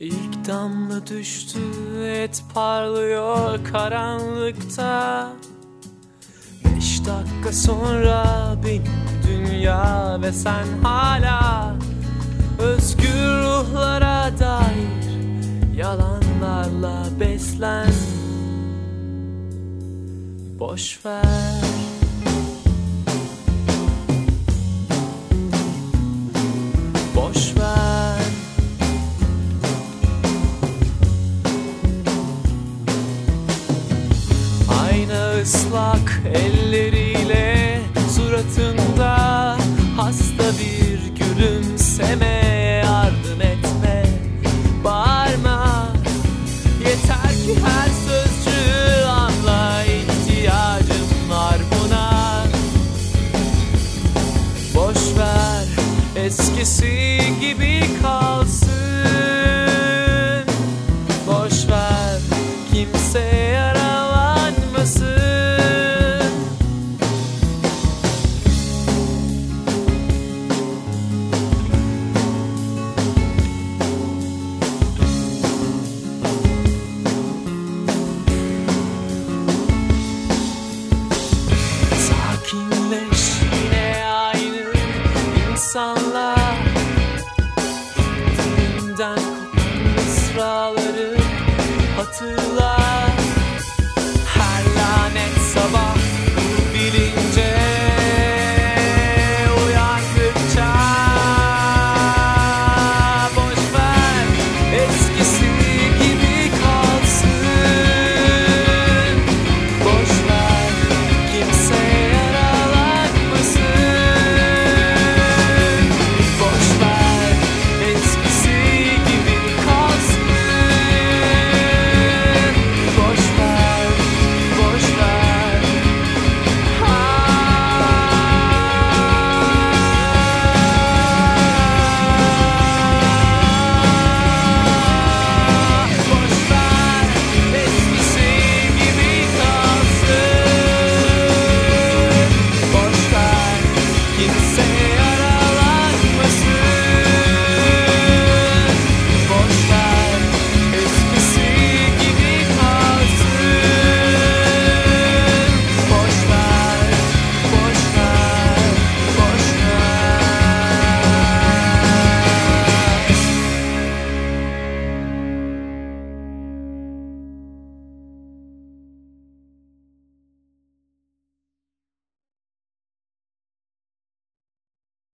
İlk damla düştü et parlıyor karanlıkta. Beş dakika sonra benim dünya ve sen hala Özgür ruhlara dair yalanlarla beslen. Boş ver eskisi gibi kalsın